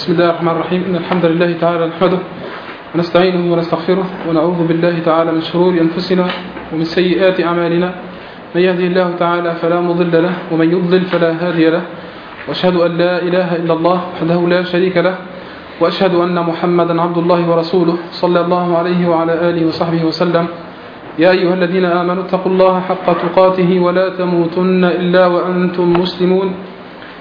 بسم الله الرحمن الرحيم إن الحمد لله تعالى نحمده ونستعينه ونستغفره ونعوذ بالله تعالى من شرور أنفسنا ومن سيئات أعمالنا من يهده الله تعالى فلا مضل له ومن يضلل فلا هادي له وأشهد أن لا إله إلا الله وحده لا شريك له وأشهد أن محمدا عبد الله ورسوله صلى الله عليه وعلى آله وصحبه وسلم يا أيها الذين آمنوا اتقوا الله حق تقاته ولا تموتن إلا وأنتم مسلمون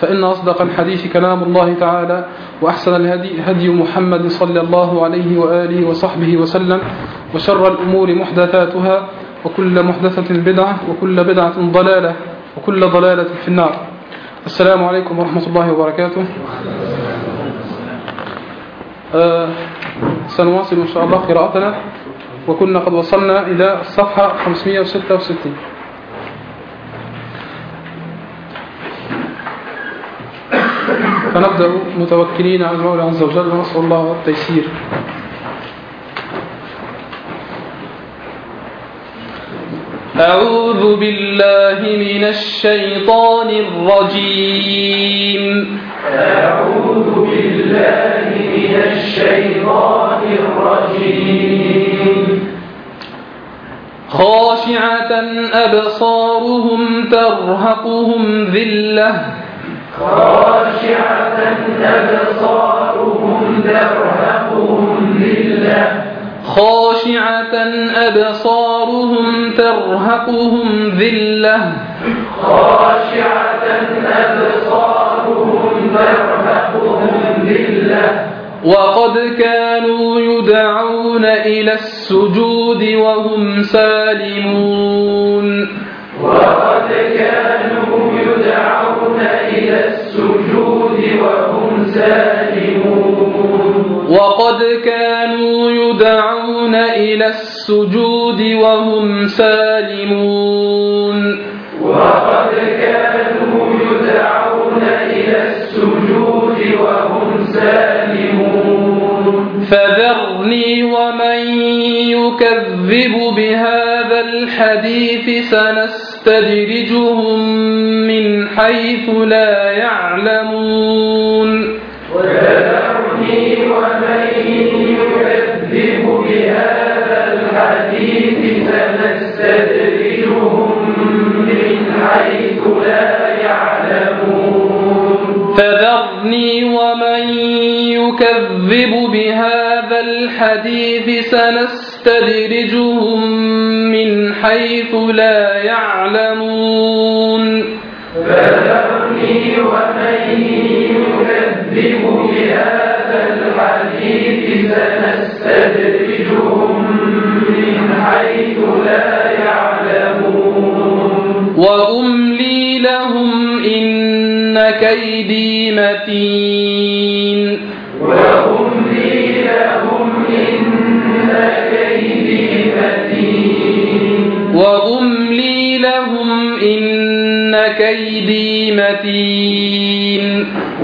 فإن أصدق الحديث كلام الله تعالى وأحسن الهدي هدي محمد صلى الله عليه وآله وصحبه وسلم وشر الأمور محدثاتها وكل محدثة بدعة وكل بدعة ضلالة وكل ضلالة في النار. السلام عليكم ورحمة الله وبركاته. آه سنواصل إن شاء الله قراءتنا وكنا قد وصلنا إلى الصفحة 566 فنبدأ متوكلين على المولى عز وجل ونسأل الله التيسير. أعوذ بالله من الشيطان الرجيم. أعوذ بالله من الشيطان الرجيم. خاشعة أبصارهم ترهقهم ذلة. خاشعة أبصارهم ترهقهم ذلة. خاشعة أبصارهم ترهقهم ذلة خاشعة أبصارهم ترهقهم ذلة وقد كانوا يدعون إلى السجود وهم سالمون. وقد كانوا يدعون إلى السجود وهم سالمون. وقد كانوا يدعون إلى السجود وهم سالمون. وقد كانوا يدعون إلى السجود وهم سالمون. فذرني ومن يكذب بهذا الحديث سنستدرجهم من حيث لا يعلمون وذرني ومن يكذب بهذا الحديث سنستدرجهم من حيث لا يعلمون. فذرني ومن يكذب بهذا الحديث سنستدرجهم من حيث لا يعلمون. فذرني ومن يكذب بهذا الحديث سنستدرجهم من حيث لا يعلمون وأملي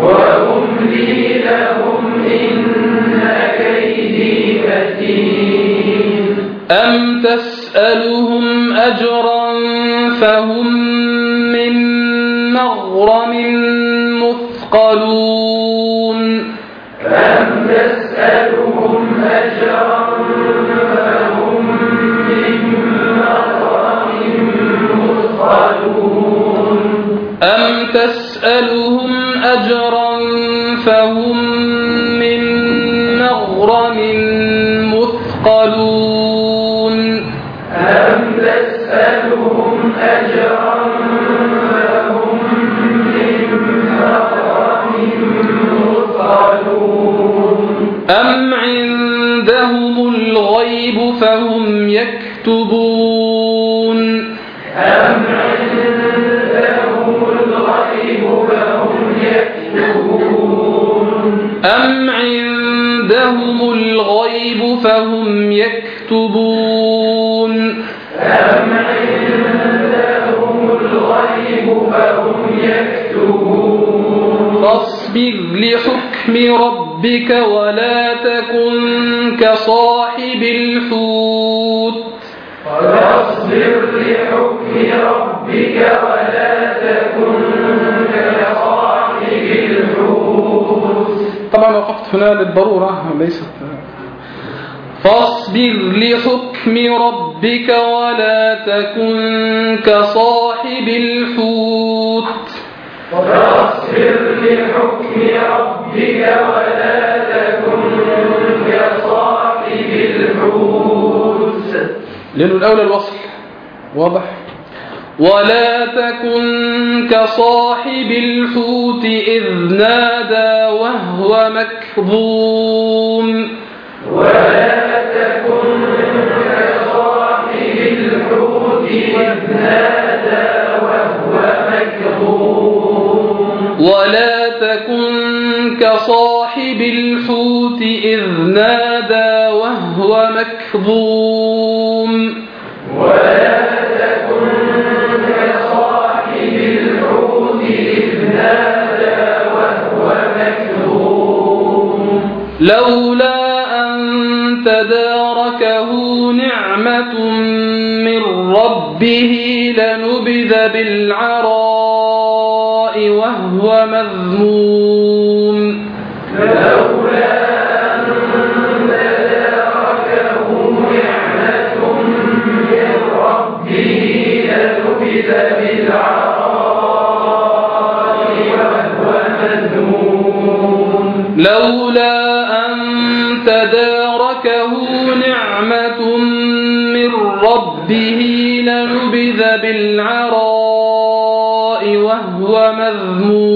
متين فهم يكتبون. أم عندهم الغيب فهم يكتبون فاصبر لحكم ربك ولا تكن كصاحب الحوت فاصبر لحكم ربك ولا تكن كصاحب الحوت. طبعا وقفت هنا للضرورة ليست فاصبر لحكم ربك ولا تكن كصاحب الحوت. فاصبر لحكم ربك ولا تكن كصاحب الحوت. لأنه الأولى الوصل واضح. ولا تكن كصاحب الحوت إذ نادى وهو مكظوم. ولا ولا تكن كصاحب الحوت إذ نادى وهو مكظوم. ولا تكن كصاحب الحوت إذ نادى وهو مكظوم لولا أن تداركه نعمة من ربه لنبذ بالعراء وهو مذموم. لولا لولا أن تداركه نعمة من ربه لنبذ بالعراء وهو مذموم.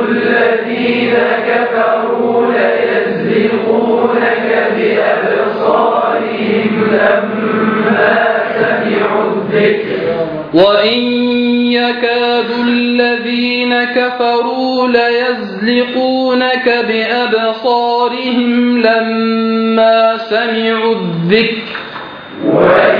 الذين كفروا ليزلقونك بأبصارهم لما سمعوا الذكر. وإن يكاد الذين كفروا ليزلقونك بأبصارهم لما سمعوا الذكر. وإن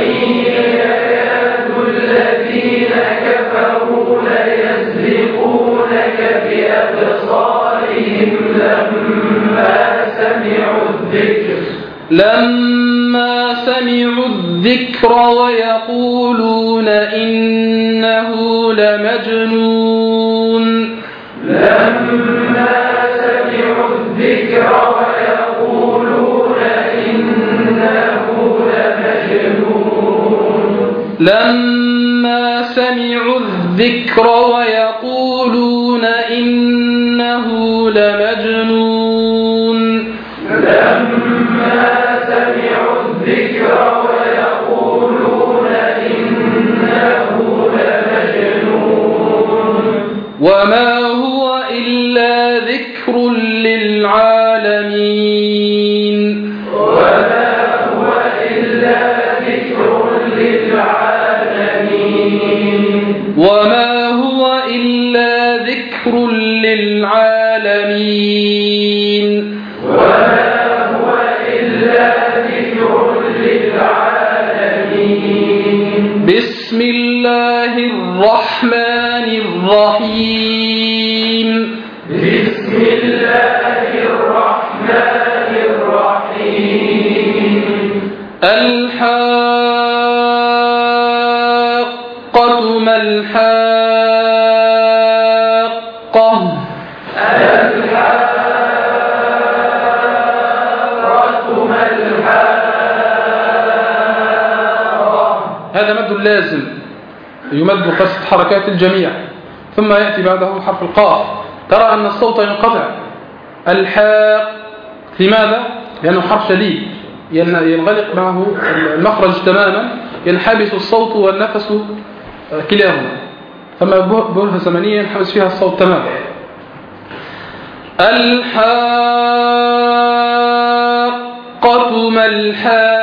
لما سمعوا الذكر ويقولون إنه لمجنون. لما سمعوا الذكر ويقولون إنه لمجنون. لما سمعوا الذكر ويقولون إنه لمجنون. حركات الجميع. ثم يأتي بعده حرف القاف. ترى أن الصوت ينقطع. الحاق لماذا؟ لأنه حرف شديد. ينغلق معه المخرج تماما. ينحبس الصوت والنفس كلاهما. فما برهة زمنية ينحبس فيها الصوت تماما. الحاقة ما الحاقة؟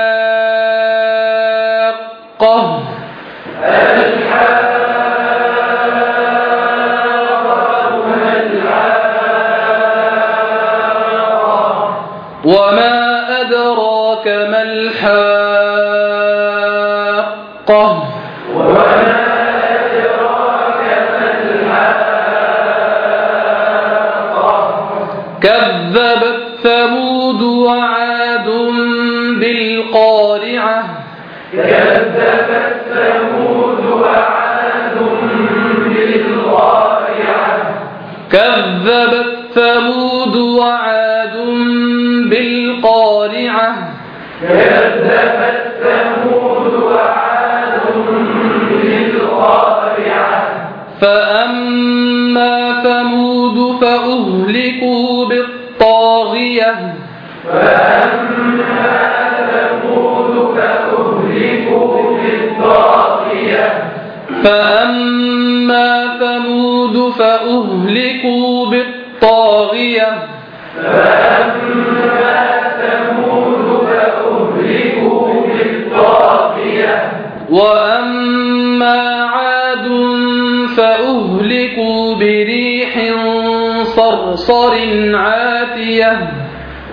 صرصر عاتية.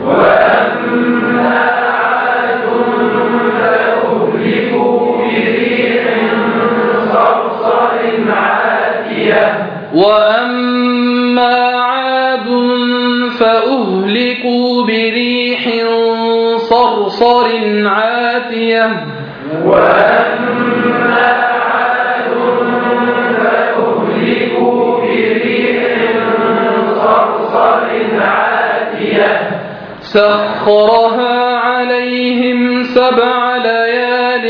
وأما عاد فأهلكوا بريح صرصر عاتية. وأما عاد فأهلكوا بريح صرصر عاتية وأما سخرها عليهم سبع ليال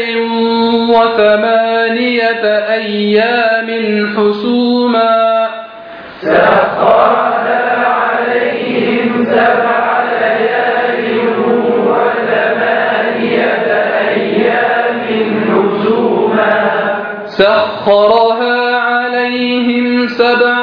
وثمانية أيام حسوما. سخرها عليهم سبع سخرها عليهم سبع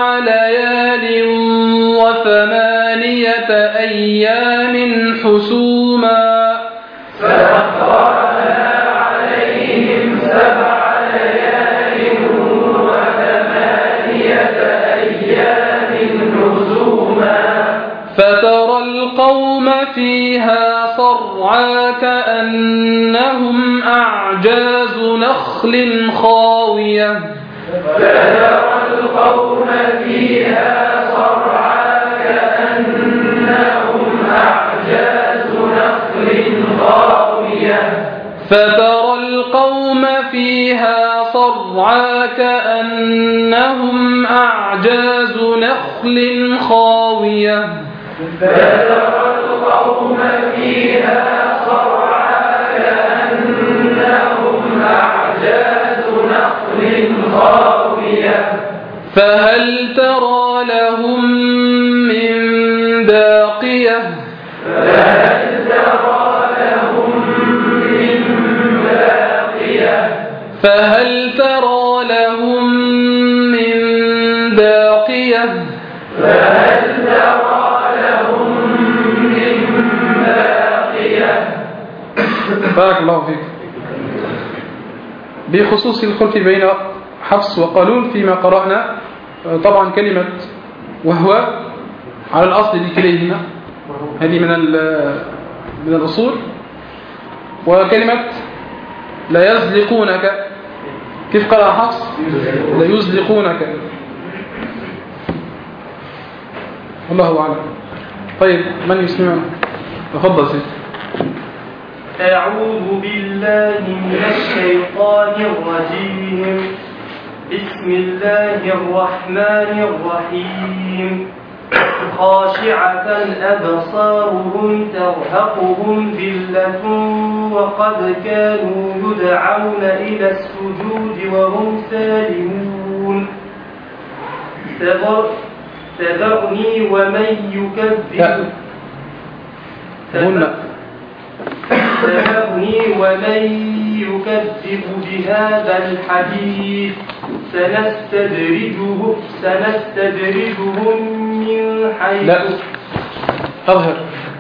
كأنهم أعجاز نخل خاوية. فترى القوم فيها صرعى كأنهم أعجاز نخل خاوية. فترى القوم فيها صرعى كأنهم أعجاز نخل خاوية فترى القوم فيها أعجاز نخل خاوية فهل ترى لهم بخصوص الخلف بين حفص وقالون فيما قرأنا طبعا كلمة وهو على الأصل لكليهما. هذه من من الأصول. وكلمة لا يزلقونك كيف قرأ حفص؟ لا يزلقونك. الله أعلم. طيب من يسمعنا؟ تفضل سيدي. أعوذ بالله من الشيطان الرجيم. بسم الله الرحمن الرحيم. خاشعة أبصارهم ترهقهم ذلة وقد كانوا يدعون إلى السجود وهم سالمون. تذر تذرني ومن يكذب. تذرني ومن يكذب بهذا الحديث سنستدرجه سنستدرجهم من حيث لا أظهر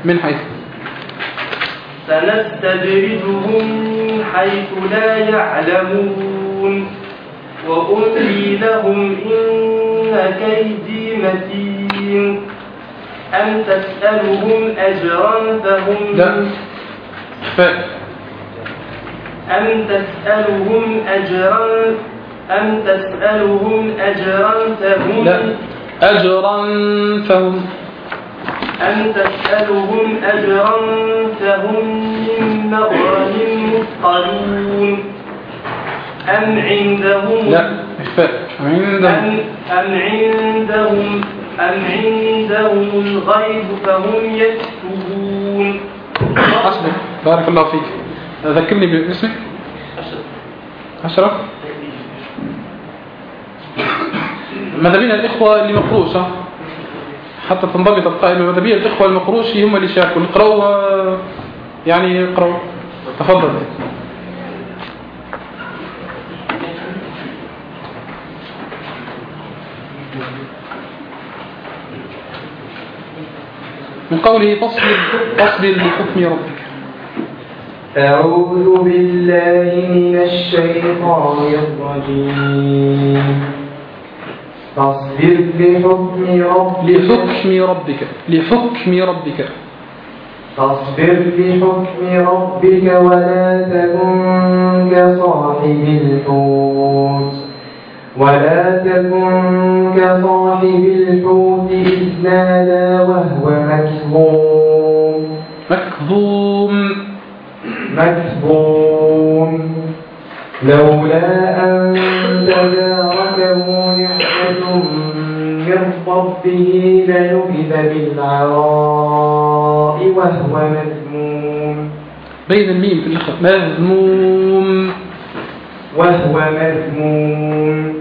من حيث. سنستدرجهم من حيث لا يعلمون. وأملي لهم إن كيدي متين. أم تسألهم أجرا فهم لا. إخفاء أم تسألهم أجرا أم تسألهم أجرا فهم؟ لا. أجرا فهم. أم تسألهم أجرا فهم من مغرم مثقلون أم عندهم؟ لا. إخفاء عندهم؟ أم, أم عندهم؟ أم عندهم الغيب فهم يكتبون أصبر. بارك الله فيك. ذكرني باسمك. أشرف. ماذا بين الإخوة اللي مقروش ها؟ حتى تنضبط القائمة. ماذا بين الإخوة المقروش هم اللي شاركوا اقرأوا يعني اقرأوا. تفضل. من قوله فاصبر فاصبر لحكم ربك. أعوذ بالله من الشيطان الرجيم. فاصبر لحكم ربك. لحكم ربك لحكم ربك. فاصبر لحكم ربك ولا تكن كصاحب الحوت. ولا تكن كصاحب الحوت إذ نادى وهو مكظوم. مكظوم. مكظوم. لولا أن تداركه نعمة من ربه لنبذ بالعراء وهو مذموم. بين الميم في الأخر مذموم. وهو مذموم.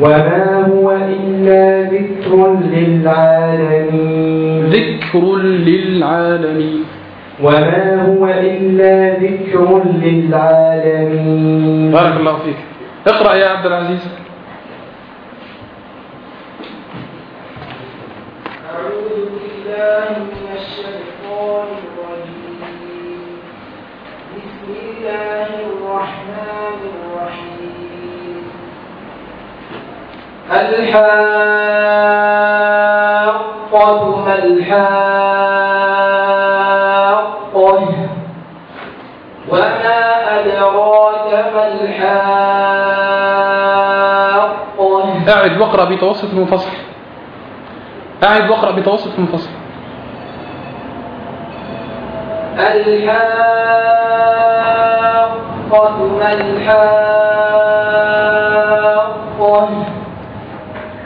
وما هو إلا ذكر للعالمين ذكر للعالمين. وما هو إلا ذكر للعالمين بارك الله فيك. اقرأ يا عبد العزيز. أعوذ بالله من الشيطان الرجيم بسم الله الرحمن الرحيم الحاقة ما الحاقة وما أدراك ما الحاقة أعد واقرأ بتوسط منفصل. أعد واقرأ بتوسط منفصل. الحاقة ما الحاقة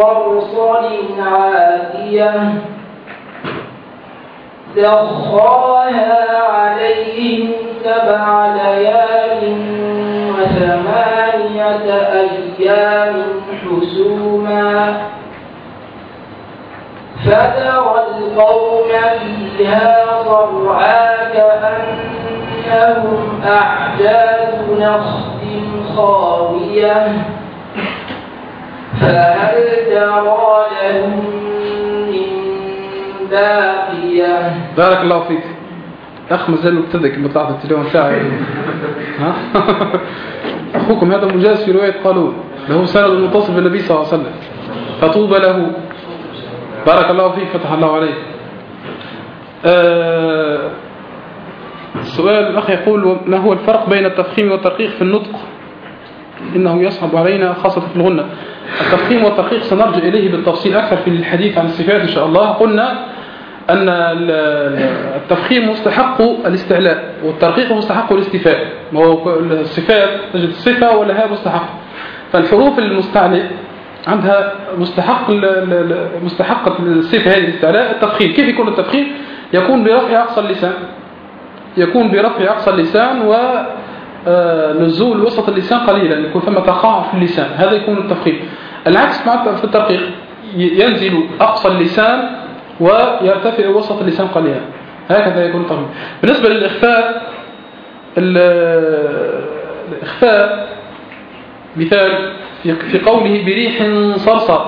صرصر عاتية سخرها عليهم سبع ليال وثمانية أيام حسوما. فترى القوم فيها صرعا كأن كأنهم أعجاز نخل خاوية. فهل ترى باقية بارك الله فيك. أخ مازال مبتدئ كما طلعت التليفون تاعي. ها؟ أخوكم هذا مجاز في رواية قالون له سند متصل بالنبي صلى الله عليه وسلم. فطوبى له. بارك الله فيك فتح الله عليك آه السؤال الأخ يقول ما هو الفرق بين التفخيم والترقيق في النطق؟ إنه يصعب علينا خاصة في الغنة. التفخيم والترقيق سنرجع إليه بالتفصيل أكثر في الحديث عن الصفات إن شاء الله. قلنا أن التفخيم مستحق الاستعلاء والترقيق مستحق الاستفاء ما هو الصفات تجد الصفة ولا هي مستحق. فالحروف المستعلى عندها مستحق مستحقة الصفة هذه الاستعلاء. التفخيم كيف يكون التفخيم؟ يكون برفع أقصى اللسان. يكون برفع أقصى اللسان ونزول وسط اللسان قليلا يكون ثم تقاعد في اللسان. هذا يكون التفخيم العكس مع في الترقيق. ينزل أقصى اللسان ويرتفع وسط اللسان قليلا. هكذا يكون التفخيم بالنسبة للإخفاء الإخفاء مثال في قوله بريح صرصر.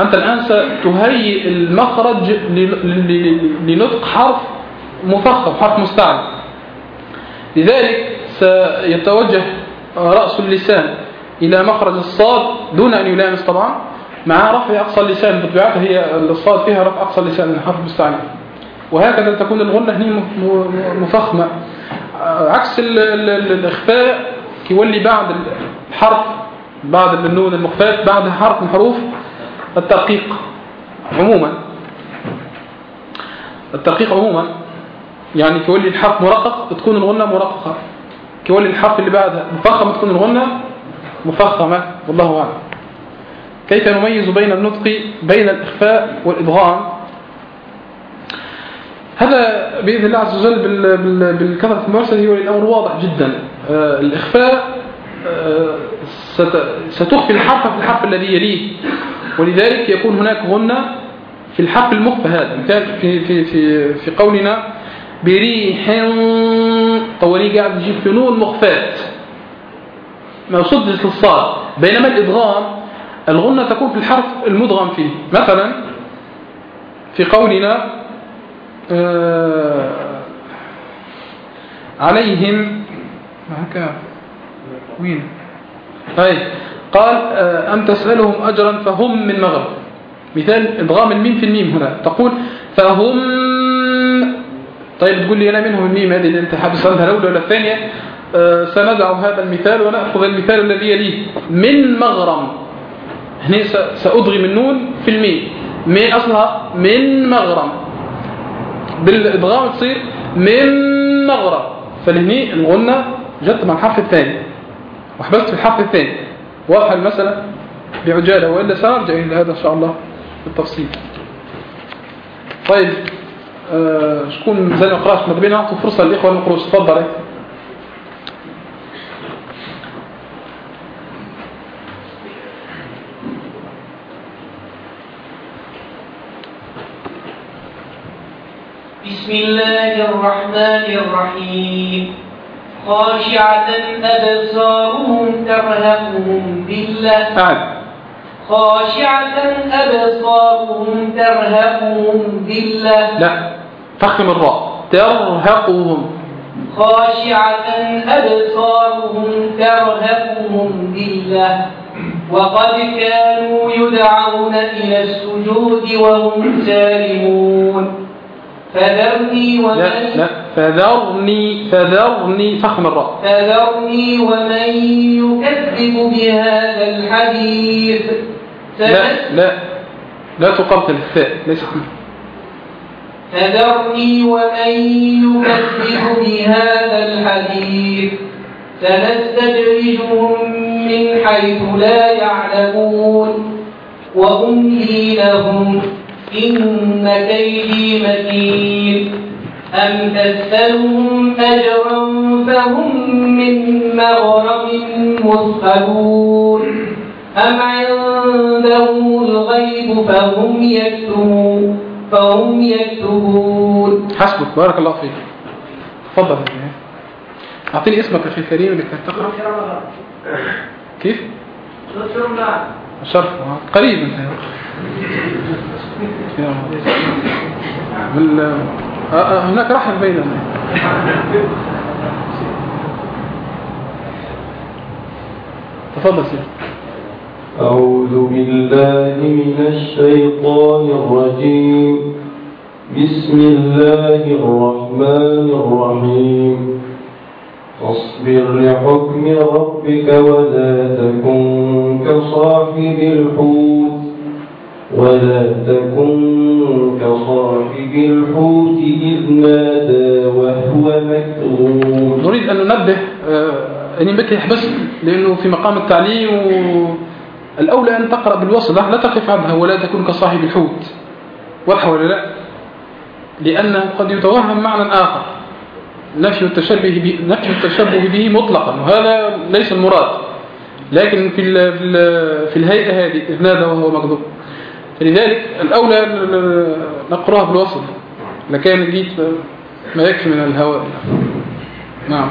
أنت الآن ستهيئ المخرج لنطق حرف مفخم حرف مستعد لذلك سيتوجه رأس اللسان إلى مخرج الصاد دون أن يلامس طبعا مع رفع أقصى اللسان بطبيعتها هي الصاد فيها رفع أقصى اللسان من حرف مستعد وهكذا تكون الغنة هي مفخمة. عكس الإخفاء يولي بعد الحرف بعد النون المخفات بعد حرف من حروف الترقيق عموما. الترقيق عموما يعني كيولي الحرف مرقق تكون الغنة مرققة. كيولي الحرف اللي بعدها مفخمة تكون الغنة مفخمة والله أعلم. كيف نميز بين النطق بين الإخفاء والإدغام هذا بإذن الله عز وجل بالكثرة المرسل هو الأمر واضح جدا. آه، الإخفاء آه، ستخفي الحرف في الحرف الذي يليه. ولذلك يكون هناك غنة في الحرف المخفى هذا. في, في, في, في قولنا بريح طوالي قاعد يجيب في نون مخفات. ما صدت الصاد بينما الإدغام الغنة تكون في الحرف المدغم فيه. مثلا في قولنا آه عليهم هكذا وين؟ طيب قال آه أم تسألهم أجرا فهم من مغرب. مثال إدغام الميم في الميم هنا. تقول فهم طيب تقول لي أنا منهم الميم هذه اللي أنت حابس عنها الأولى ولا الثانية؟ آه سنضع هذا المثال ونأخذ المثال الذي يليه. من مغرم. هنا سأضغم النون في الميم. من أصلها؟ من مغرم. بالإدغام تصير من مغرب. فالهني الغنة جت مع الحرف الثاني. وحبست في الحرف الثاني. واضح المسألة؟ بعجالة وإلا سنرجع إلى هذا إن شاء الله بالتفصيل. طيب. آه شكون زي ما قرأت ما نعطي فرصة للإخوة المقروس تفضل بسم الله الرحمن الرحيم. خاشعة أبصارهم ترهقهم بالله. نعم خاشعة أبصارهم ترهقهم بالله لا فخم الراء. ترهقهم. خاشعة أبصارهم ترهقهم بالله وقد كانوا يدعون إلى السجود وهم سالمون. فذرني ومن لا لا. فذرني فذرني فخم الراء. فذرني ومن يكذب بهذا الحديث. لا لا لا تقبل الثاء ليس فذرني ومن يكذب بهذا الحديث. سنستدرجهم من حيث لا يعلمون. وأملي لهم إن كيدي متين. أم تسألهم أجرا فهم من مغرم مثقلون. أم عندهم الغيب فهم يكتبون فهم يكتبون حسبك بارك الله فيك. تفضل. أعطيني اسمك أخي الكريم اللي كانت تقرأ كيف؟ الشرف قريب أنت. بال... آه، آه، هناك رحم بيننا. تفضل سيدي. أعوذ بالله من الشيطان الرجيم. بسم الله الرحمن الرحيم. فاصبر لحكم ربك ولا تكن كصاحب الحوت. ولا تكن كصاحب الحوت إذ نادى وهو مكذوب. نريد أن ننبه أني بك بس لأنه في مقام التعليم و... الأولى أن تقرأ بالوصلة لا تقف عندها ولا تكون كصاحب الحوت. واضحة ولا لا؟ لأنه قد يتوهم معنى آخر. نفي التشبه به, نفي التشبه به مطلقا وهذا ليس المراد. لكن في في, في الهيئة هذه إذ نادى وهو مكذوب. فلذلك الأولى نقرأها بالوصل لكان جيت ما يكفي من الهواء. نعم.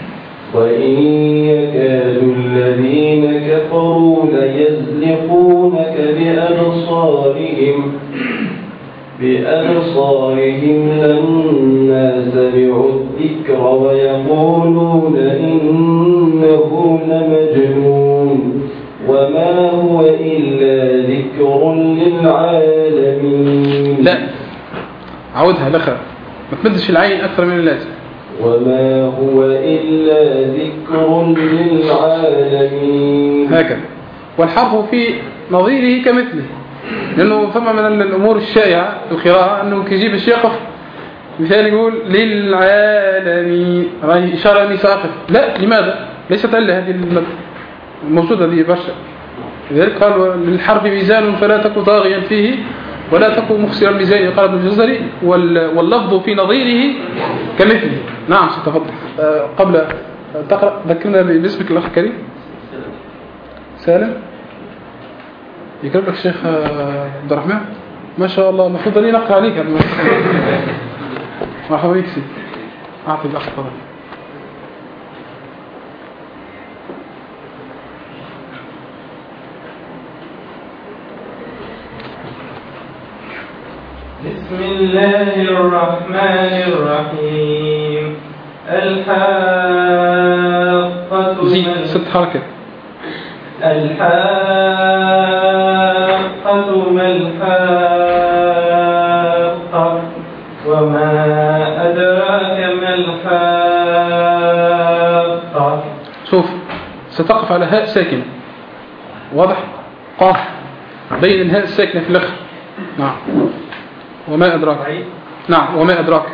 وإن يكاد الذين كفروا ليزلقونك بأبصارهم بأبصارهم لما سمعوا الذكر ويقولون إنه لمجنون. وما هو إلا ذكر للعالمين. لا عودها لخر ما تمدش العين أكثر من اللازم. وما هو إلا ذكر للعالمين هكذا. والحرف في نظيره كمثله لأنه فما من الأمور الشائعة في القراءة أنه كيجيب الشيء يقف مثال يقول للعالمين راهي إشارة أني سأقف. لا لماذا؟ ليست علة هذه الموجودة هذه برشا. لذلك قال للحرف ميزان فلا تك طاغيا فيه ولا تك مخسر الميزان قال ابن الجزري. واللفظ في نظيره كمثله نعم ستفضل أه قبل تقرأ ذكرنا باسمك الأخ الكريم. سالم. يقرب لك الشيخ عبد الرحمن. ما شاء الله المفروض أني نقرأ عليك. مرحبا بك سيدي. أعطي الأخ تفضل بسم الله الرحمن الرحيم. الحاقة زيد ما ست حركات الحاقة ما الحاقة وما أدراك ما الحاقة. شوف ستقف على هاء ساكنة. واضح؟ قاف. بين الهاء الساكنة في الأخر. نعم. وما أدراك. نعم وما أدراك.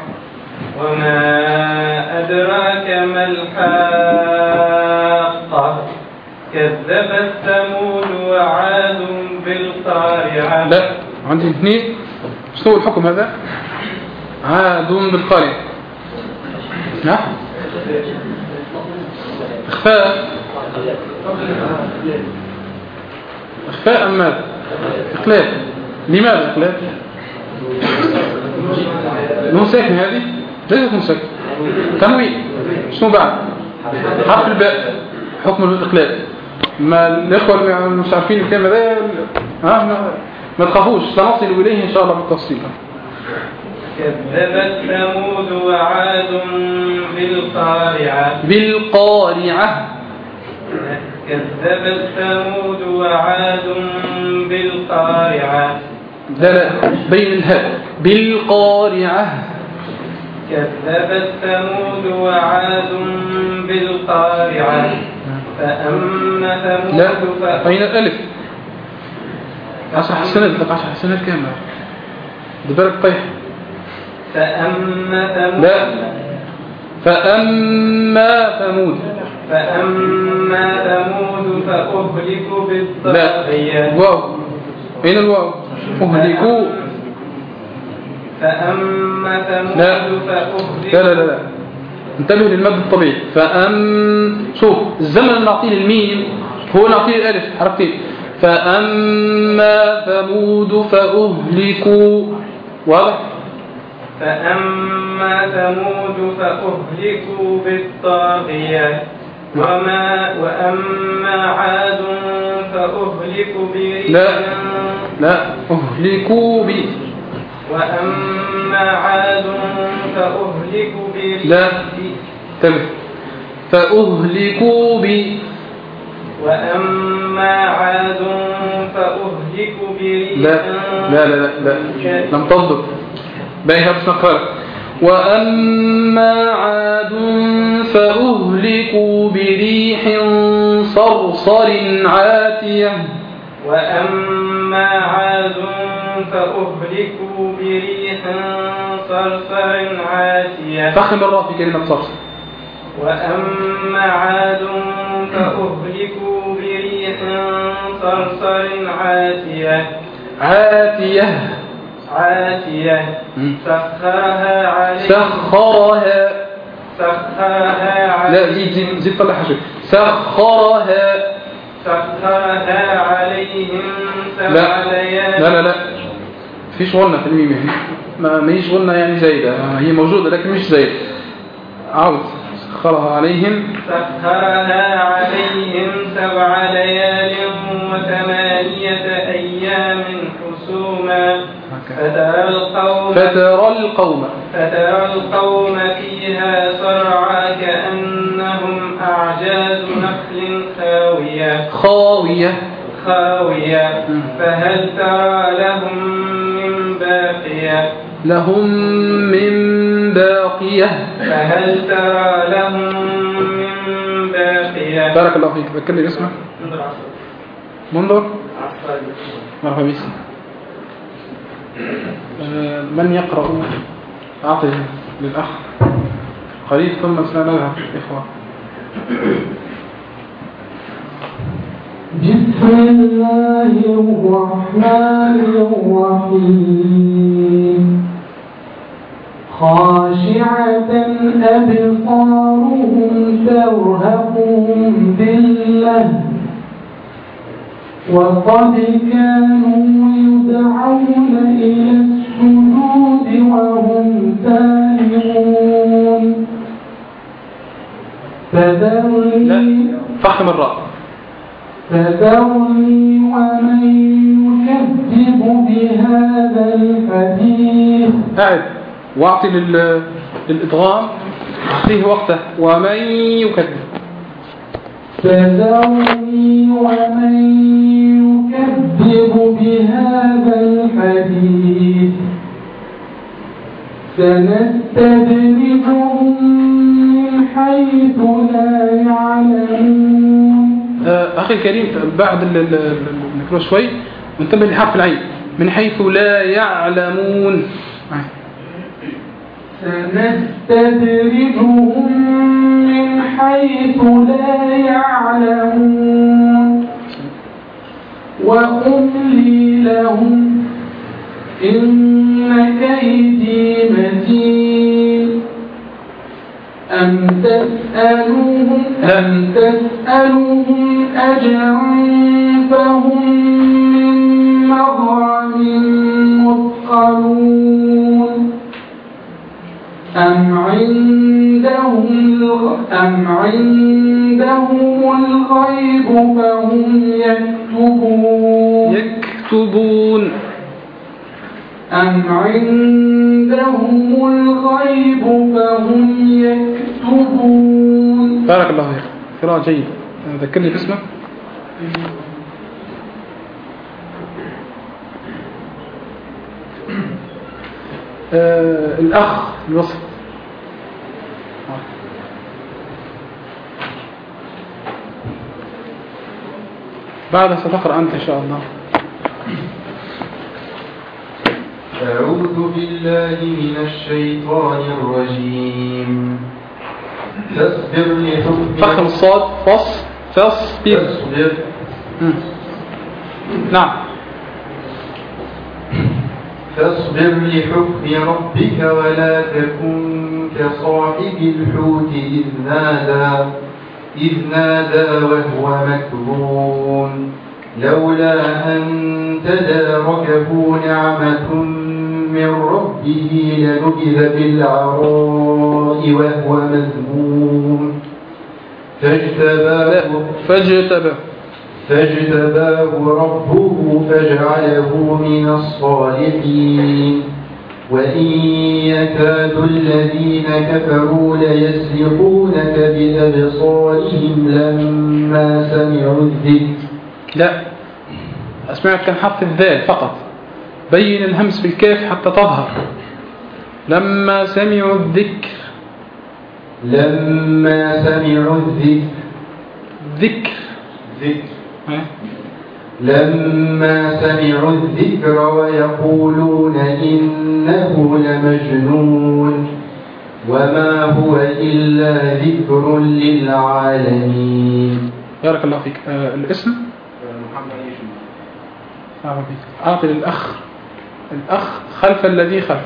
وما أدراك ما الحاقة؟ كذبت ثمود وعاد بالقارعة. لا عندي اثنين. شنو هو الحكم هذا؟ عاد بالقارئ نعم. إخفاء. إخفاء أم ماذا؟ اقلاب لماذا اقلاب نون ساكن هذه ليست نون ساكن تنوين شنو بعد حرف الباء حكم الاقلاب ما الاخوه اللي مش عارفين الكلمة ده ها ما, تخافوش سنصل اليه ان شاء الله بالتفصيل كذبت ثمود وعاد بالقارعة. بالقارعة. كذبت ثمود وعاد بالقارعة. لا لا بين الهاء بالقارعة. كذبت ثمود وعاد بالقارعة. فأما ثمود لا. ف- بين الألف؟ عشر حسنات لك عشر حسنات كاملة. دبالك طيح فأما ثمود لا. فأما ثمود. فأما ثمود فأهلكوا لا. بالطاغية. واو. أين الواو؟ أهلكوا. فأما ثمود لا. فأهلكوا لا لا لا لا. انتبه للمد الطبيعي. فأم شوف الزمن اللي نعطيه للميم. هو نعطيه الألف حركتين. فأما ثمود فأهلكوا. واضح؟ فأما ثمود فأهلكوا بالطاغية. وما وأما عاد فأهلكوا بريح لا. لا. أهلكوا ب وأما عاد فأهلكوا بريح لا. انتبه فأهلكوا ب وأما عاد فأهلكوا بريح لا لا لا لا, لا. لم تضبط باقي بس نقرأ. وأما عاد فأهلكوا بريح صرصر عاتية. وأما عاد فأهلكوا بريح صرصر عاتية فخم الراء في كلمة صرصر وأما عاد فأهلكوا بريح صرصر عاتية عاتية عاتية. سخرها عليهم سخرها. سخرها لا زيد عليهم زيد زيد طلع حاجة. سخرها. سخرها عليهم لا. سبع ليال لا لا لا. فيش غنة في الميم هنا ما ماهيش غنة يعني زايدة. هي موجودة لكن مش زايدة. عاود سخرها عليهم. سخرها عليهم سبع ليال وثمانية أيام حسوما. فترى القوم فترى القوم فترى القوم فيها صرعى كأنهم أعجاز نخل خاوية. خاوية. خاوية. فهل ترى لهم من باقية؟ لهم من باقية. فهل ترى لهم من باقية؟ بارك الله فيك. ذكرني باسمك منظر مرحبا بك من يقرأ؟ أعطي للأخ. قريب ثم سنذهب إخوة. بسم الله الرحمن الرحيم. خاشعة أبصارهم ترهقهم ذلة وقد كانوا يدعون إلى السجود وهم سالمون فذرني فخم الراء. فذرني ومن يكذب بهذا الحديث. أعد واعطي لل... للإدغام. أعطيه وقته. ومن يكذب. فذرني ومن يكذب بهذا الحديث. سنستدرجهم من حيث لا يعلمون. آه، أخي الكريم بعد ال- ال- ال- نقرأ شوي. وانتبه لحرف العين. من حيث لا يعلمون. سنستدرجهم حيث لا يعلمون. وأملي لهم إن كيدي متين. أم تسألهم أم تسألهم أجرا فهم من مغرم مثقلون. أم الغ- أم عندهم الغيب فهم يكتبون يكتبون أم عندهم الغيب فهم يكتبون بارك الله فيك. قراءة جيدة. ذكرني باسمك. آه الأخ الوسط بعد ستقرأ أنت إن شاء الله. أعوذ بالله من الشيطان الرجيم. فاصبر لحكم فخم الصاد. فص. فاصبر. مم. نعم. فاصبر لحكم ربك ولا تكن كصاحب الحوت إذ نادى. إذ نادى وهو مكظوم لولا أن تداركه نعمة من ربه لنبذ بالعراء وهو مذموم. فاجتباه فاجتبه فاجتباه ربه فاجعله من الصالحين. وإن يكاد الذين كفروا ليسلقونك بأبصارهم لما سمعوا الذكر. لا. أسمعك كان حرف الذال فقط. بين الهمس في الكاف حتى تظهر. لما سمعوا الذكر. لما سمعوا الذكر. ذكر. ذكر؟ لما سمعوا الذكر ويقولون إنه لمجنون وما هو إلا ذكر للعالمين. بارك الله فيك. آه الاسم؟ أعطي أعطي للأخ الأخ خلف الذي خلف.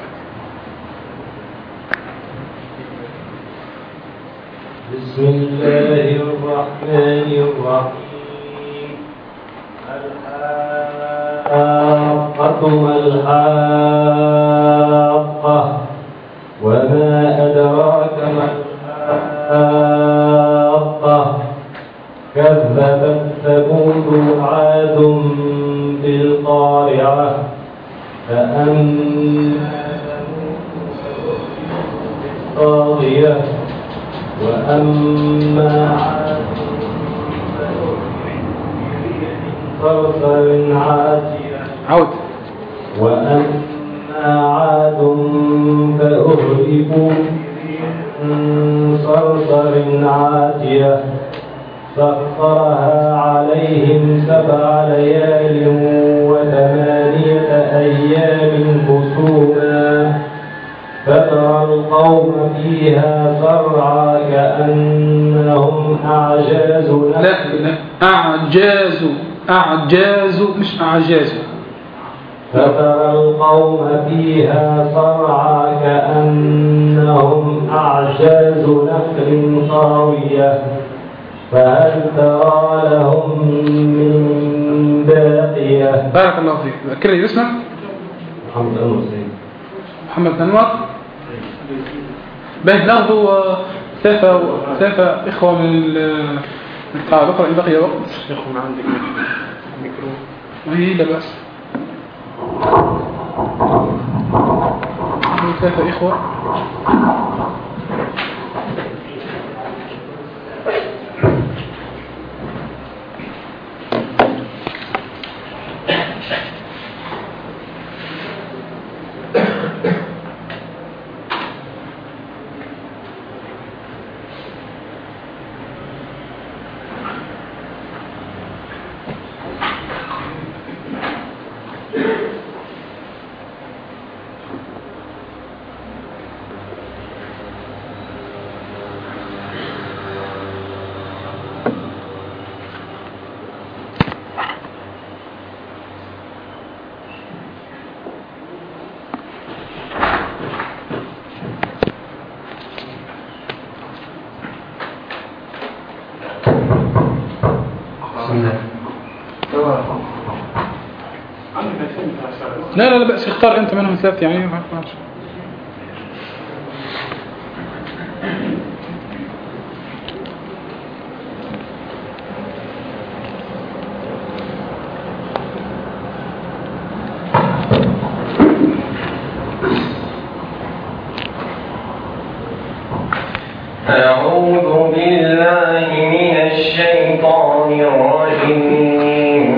بسم الله الرحمن الرحيم. الحاقة ما الحاقة وما أدراك ما الحاقة كذبت ثمود وعاد بالقارعة فأما طاغية وأما صرصر عاتية عود. وأما عاد فأهلكوا صرصر عاتية سخرها عليهم سبع ليال وثمانية أيام حسوما. فترى القوم فيها صرعى كأنهم أعجاز لا أعجاز أعجاز مش أعجاز. فترى القوم فيها صرعى كأنهم أعجاز نخل خاوية. فهل ترى لهم من باقية؟ بارك الله فيك. ذكر لي اسمك. محمد المسلم محمد أنور. به ناخذ ثلاثة إخوة من القاعة بكرة إن بقي وقت. يكون عندك ميكرو. وهي لا بأس. ثلاثة إخوة؟ بأس اختار أنت منهم ثلاثة يعني ما ما- أعوذ بالله من الشيطان الرجيم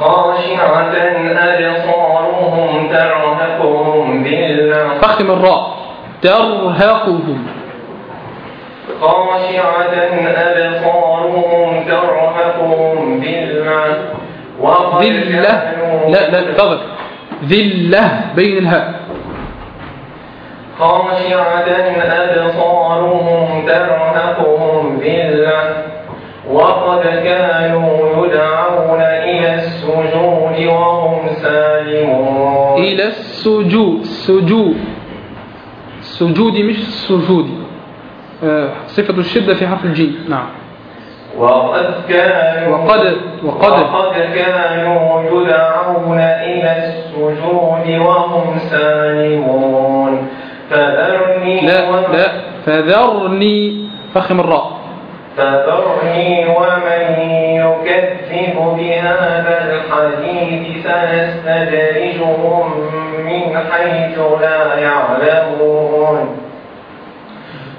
خاشعة أبصارهم ترهقهم ذلة فخم الراء ترهقهم خاشعة أبصارهم ترهقهم ذلة وقد ذلة كانوا- لا لا انتظر ذلة بين الهاء. خاشعة أبصارهم ترهقهم ذلة. وقد كانوا يدعون إلى السجود وهم سالمون. إلى السجود سجود. السجود مش السجود آه، صفة الشدة في حرف الجيم. نعم. وقد كانوا وقد وقد وقد كانوا يدعون إلى السجود وهم سالمون. فذرني لا لا فذرني فخم الراء. فذرني ومن يكذب بهذا الحديث سنستدرجهم من حيث لا يعلمون.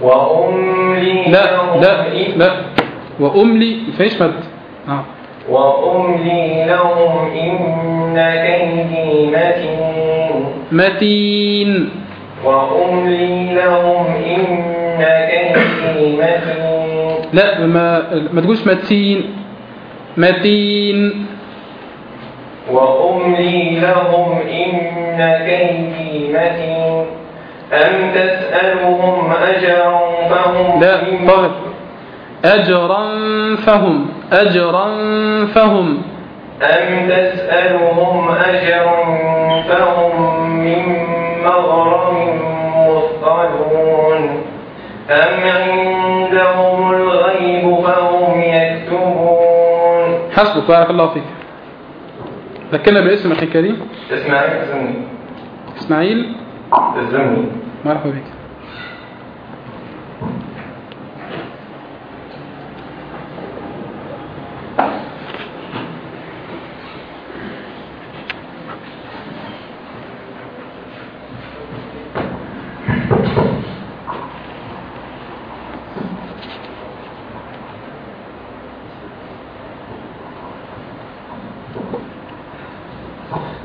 وأملي لا لا لا. وأملي فيش مد نعم وأملي لهم إن كيدي متين. متين. وأملي لهم إن كيدي متين. لا ما ما تقولش متين. متين. وأملي لهم إن كيدي متين. أم تسألهم أجرا فهم لا طيب أجرا فهم أجرا فهم. أم تسألهم أجرا فهم من مغرم مثقلون؟ أم عندهم الغيب فهم يكتبون؟ حسبك بارك الله فيك. ذكرنا باسم أخي الكريم. اسمعي تزمني إسماعيل. تزمني مرحبا بك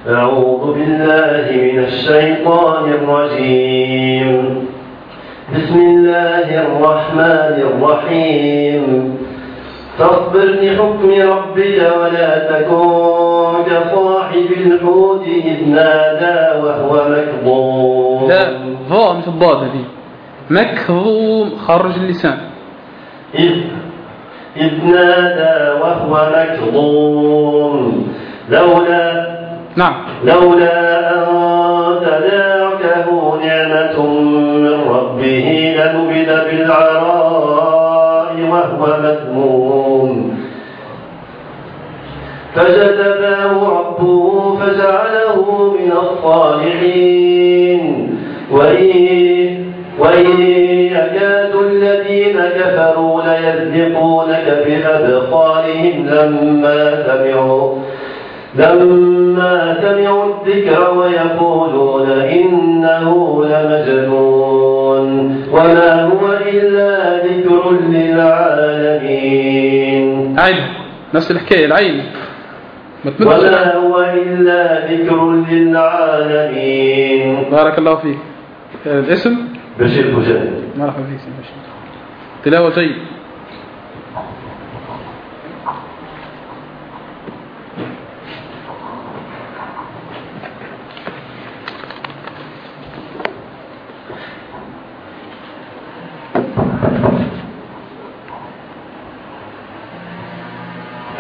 أعوذ بالله من الشيطان الرجيم بسم الله الرحمن الرحيم فاصبر لحكم ربك ولا تكن كصاحب الحوت إذ نادى وهو مكظوم لا ضاء مش الضاد هذه مكظوم خرج اللسان. إذ, إذ نادى وهو مكظوم لولا نعم. لولا أن تداركه نعمة من ربه لنبذ بالعراء وهو مذموم. فجتباه ربه فجعله من الصالحين وإن, وإن يكاد الذين كفروا ليزلقونك بأبصارهم لما سمعوا لما سمعوا الذكر ويقولون إنه لمجنون وما هو إلا ذكر للعالمين. عين نفس الحكاية العين. وما هو إلا ذكر للعالمين. بارك الله فيك. الاسم؟ بشير بجانب مرحبا سيدي باشا تلاوة جيد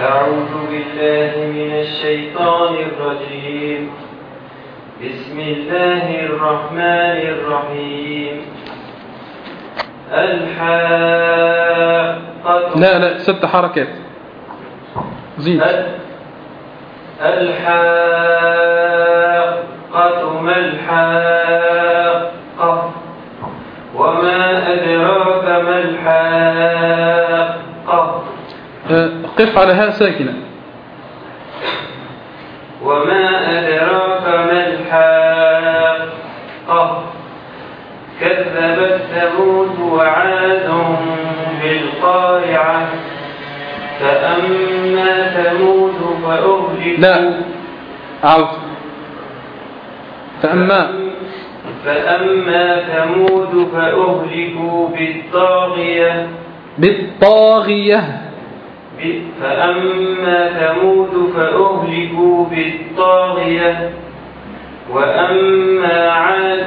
أعوذ بالله من الشيطان الرجيم. بسم الله الرحمن الرحيم. الحاقة. لا لا ست حركات. زيد. ال- الحاقة ما الحاقة؟ وما أدراك ما الحاقة؟ آه، قف على هاء ساكنة. وما أدراك ما الحاقة؟ كذبت ثمود وعاد بالقارعة. فأما ثمود فأهلكوا. لا. عود. فأما. فأما ثمود فأهلكوا بالطاغية. بالطاغية. فأما ثمود فأهلكوا بالطاغية. وأما عاد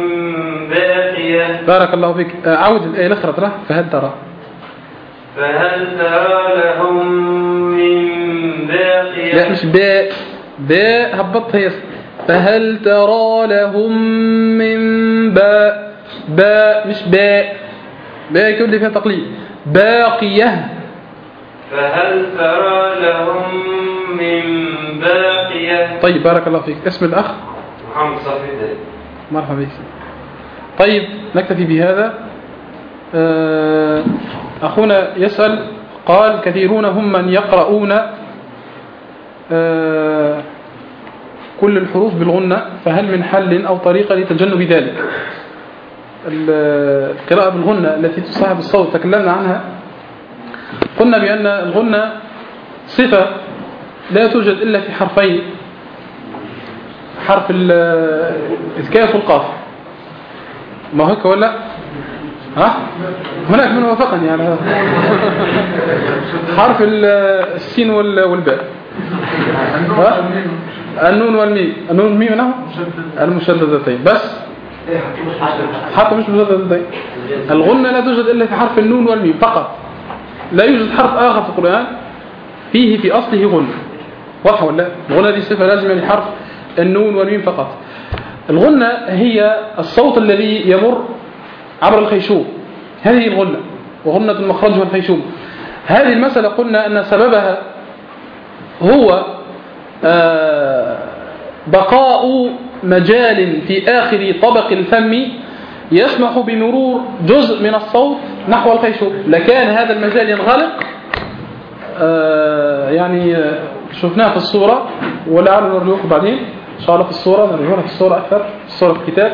بارك الله فيك. آه، عود الآية الأخرى ترى فهل ترى؟ فهل ترى لهم من باقية لا مش باء باء هبطها يس فهل ترى لهم من باء باء مش باء باء يكون لي فيها تقليد باقية. فهل ترى لهم من باقية؟ طيب بارك الله فيك. اسم الأخ؟ محمد صفي. مرحبا بك. طيب نكتفي بهذا. آه، أخونا يسأل قال كثيرون هم من يقرؤون آه، كل الحروف بالغنة فهل من حل أو طريقة لتجنب ذلك؟ ال- القراءة بالغنة التي تصاحب الصوت تكلمنا عنها. قلنا بأن الغنة صفة لا توجد إلا في حرفين حرف ال- الكاف والقاف ما هيك ولا؟ لا؟ ها؟ هناك من وافقني هذا. حرف ال- السين وال- والباء. ها؟ النون والميم. النون والميم نعم المشددتين. بس. حتى مش مشددتين. الغنة لا توجد إلا في حرف النون والميم فقط. لا يوجد حرف آخر في القرآن فيه في أصله غنة. واضحة ولا؟ لا؟ الغنة دي صفة لازمة لحرف النون والميم فقط. الغنة هي الصوت الذي يمر عبر الخيشوم. هذه الغنة وغنة مخرجها الخيشوم. هذه المسألة قلنا أن سببها هو آه، بقاء مجال في آخر طبق الفم يسمح بمرور جزء من الصوت نحو الخيشوم. لكان هذا المجال ينغلق آه، يعني آه، شفناه في الصورة ولعل نرجوكم بعدين. إن شاء الله في الصورة نرجوها في الصورة أكثر في الصورة في الكتاب.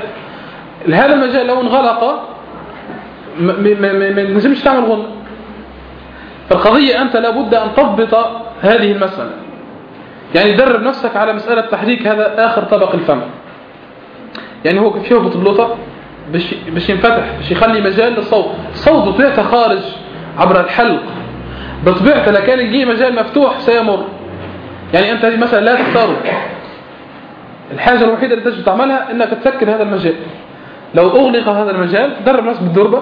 هذا المجال لو انغلق ما لازمش تعمل غنى فالقضية أنت لابد أن تضبط هذه المسألة. يعني درب نفسك على مسألة تحريك هذا آخر طبق الفم. يعني هو كيف يهبط اللوطة باش ينفتح باش يخلي مجال للصوت. الصوت بطبيعته خارج عبر الحلق. بطبيعته لو كان يجي مجال مفتوح سيمر. يعني أنت هذه مثلا لا تختاره. الحاجة الوحيدة اللي تجب تعملها إنك تسكر هذا المجال. لو أغلق هذا المجال درب نفسك بالدربة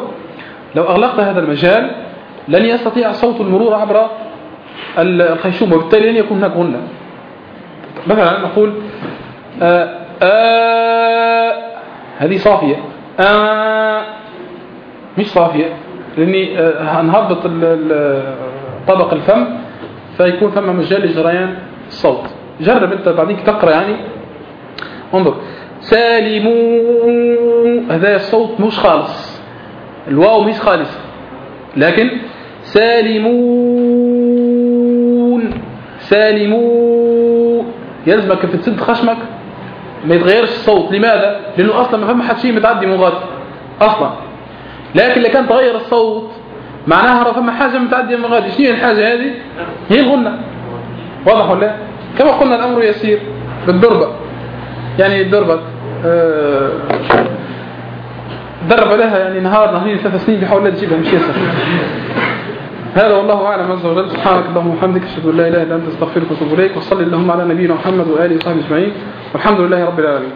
لو أغلقت هذا المجال لن يستطيع صوت المرور عبر ال- الخيشوم وبالتالي لن يكون هناك غنة مثلا نقول آه آه هذه صافية. آه مش صافية لأني هنهبط طبق الفم فيكون فما مجال لجريان الصوت. جرب أنت بعدين تقرأ يعني. انظر. سالموا هذا الصوت مش خالص. الواو مش خالص. لكن سالمون. سالمون. يلزمك في تسد خشمك ما يتغيرش الصوت. لماذا؟ لأنه أصلا ما فما حد شيء متعدي مغادي أصلا. لكن لو كان تغير الصوت معناها راه فما حاجة متعدية من غادي شنو هي الحاجة هذه؟ هي الغنة. واضح ولا؟ لا؟ كما قلنا الأمر يسير بالدربة يعني الدربة آه، درب عليها يعني نهار نهارين ثلاث سنين بيحاول لا تجيبها مش يسر. هذا والله أعلم عز وجل. سبحانك اللهم وبحمدك أشهد أن لا إله إلا أنت أستغفرك وأتوب إليك وصلي اللهم على نبينا محمد وآله وصحبه أجمعين والحمد لله رب العالمين.